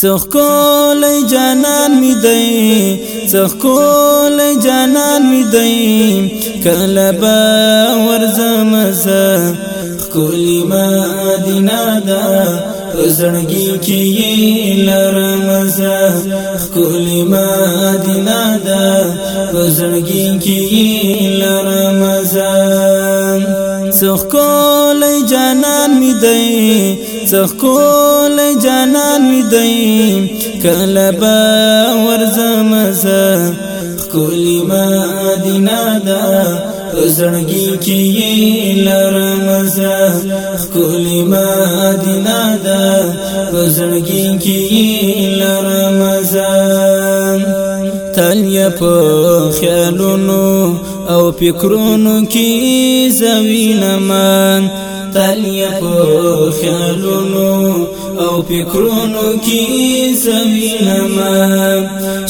څخکول جانان می دی څخکول جانان می دی کله به ورزم زه کولی مدینه ده زړګي کې لرم زه کولی مدینه ده زړګي کې لرم زه څخکول جانان می دی څخول جانان می دی کله به ورزم زه کولی مدینه ده زړګي کې لرم زه کولی مدینه ده زړګي کې لرم زه تل په خیالونو او فکرونو کې زوینه مان تلیا په خیالونو او فکرونو کې زمینما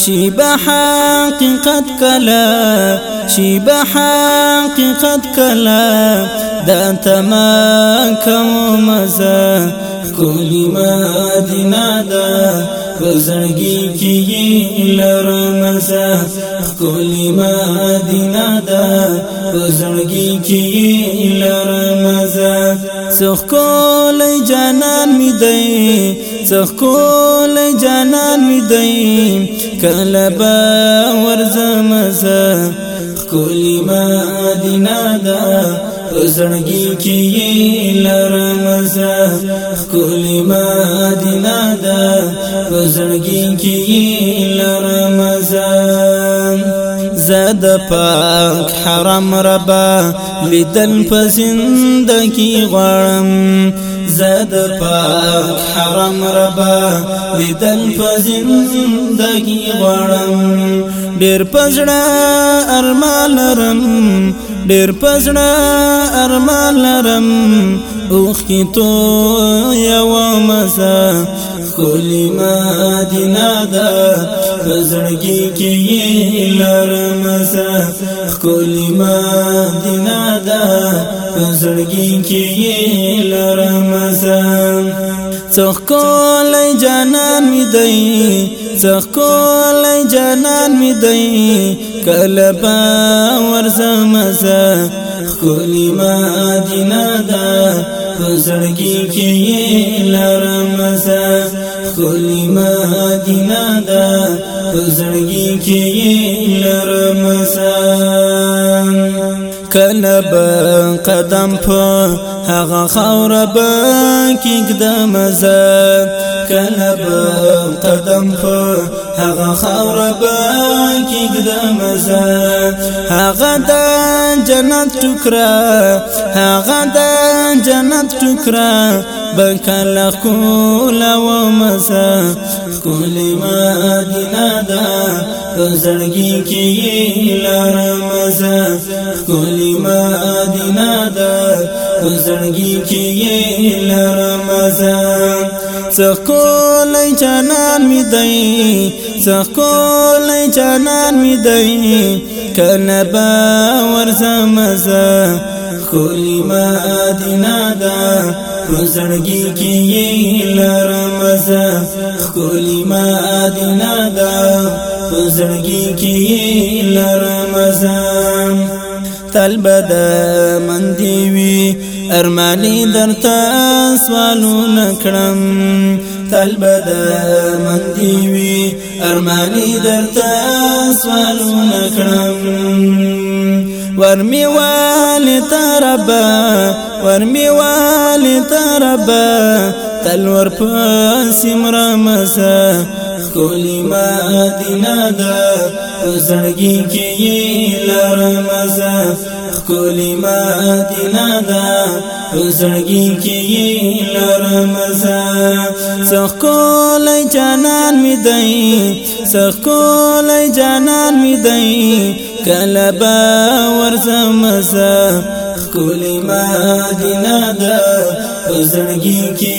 شی به حقیقت کلا شی به حقیقت کلا دا تمام کوم مزه کولی مدینه دا پزړګي کې لرم زه کولی مدینه دا پزړګي کې لرم زه څخکول جانان می دی څخکول جانان می دی کله به ورزم زه کولی مدینه دا پزړګي کې لرم کلی مدینه ده پزړګي لرمزان زاد پاک حرم ربا لیدن په غرم زد پاک حرم ربا لیدل په زندگی غواړم ډیر پزړه ارمان لرم ډیر پزړه ارمان لرم اوخ کی تو یو مزه کلی مدینه ده پزړګي کې لرم زه خولي ما دینا دا پزړګي کې لرم زه څخ کول جانان می دی څخ کول جانان می دی کله په ورسم زه خولي ما دینا دا پزړګي کې لرم زه ټول مدینه دا پزړګي کې لرمزان کله به قدم په هغه خاور به کېږدم زه کله به قدم په هغه خاور به کېږدم زه هغه د جنت ټکرا هغه د جنت ټکرا بکل کول و مزا کول مدینه دا زړګي کې لار مزا کول مدینه دا زړګي کې لار مزا څکول جنان می دی څکول جنان می دی کنه باور زمزه کلی مدینه دا پزړګي کې لرمزه کلی مدینه دا پزړګي کې لرمزه تل بد من دی وی ارمانی درته سوالو نکړم تل بد من دی وی ارمانی درته سوالو نکړم ورمی والی تربا ورمی والی تربا تلور پاسی مرمسا کولی مدینه ده زړګي کې لرمزه کولی مدینه ده زړګي کې لرمزه څخکولای جانان می دی څخکولای جانان می دی کله به ورځم زه کولی مدینه ده پزړګي کې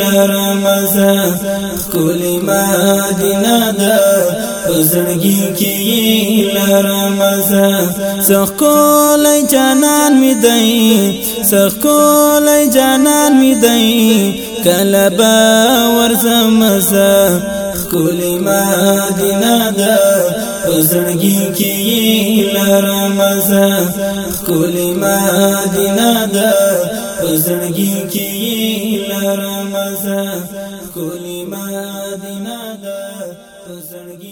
لرم زه کولی مدینه ده پزړګي کې لرم زه سخولای جانان می دی سخولای جانان می دی کله به ورځم زه ښکلې مدینه ده پزړګي کې لرم زه ښکلې مدینه ده پزړګي کې لرم زه ښکلې مدینه ده پزړګي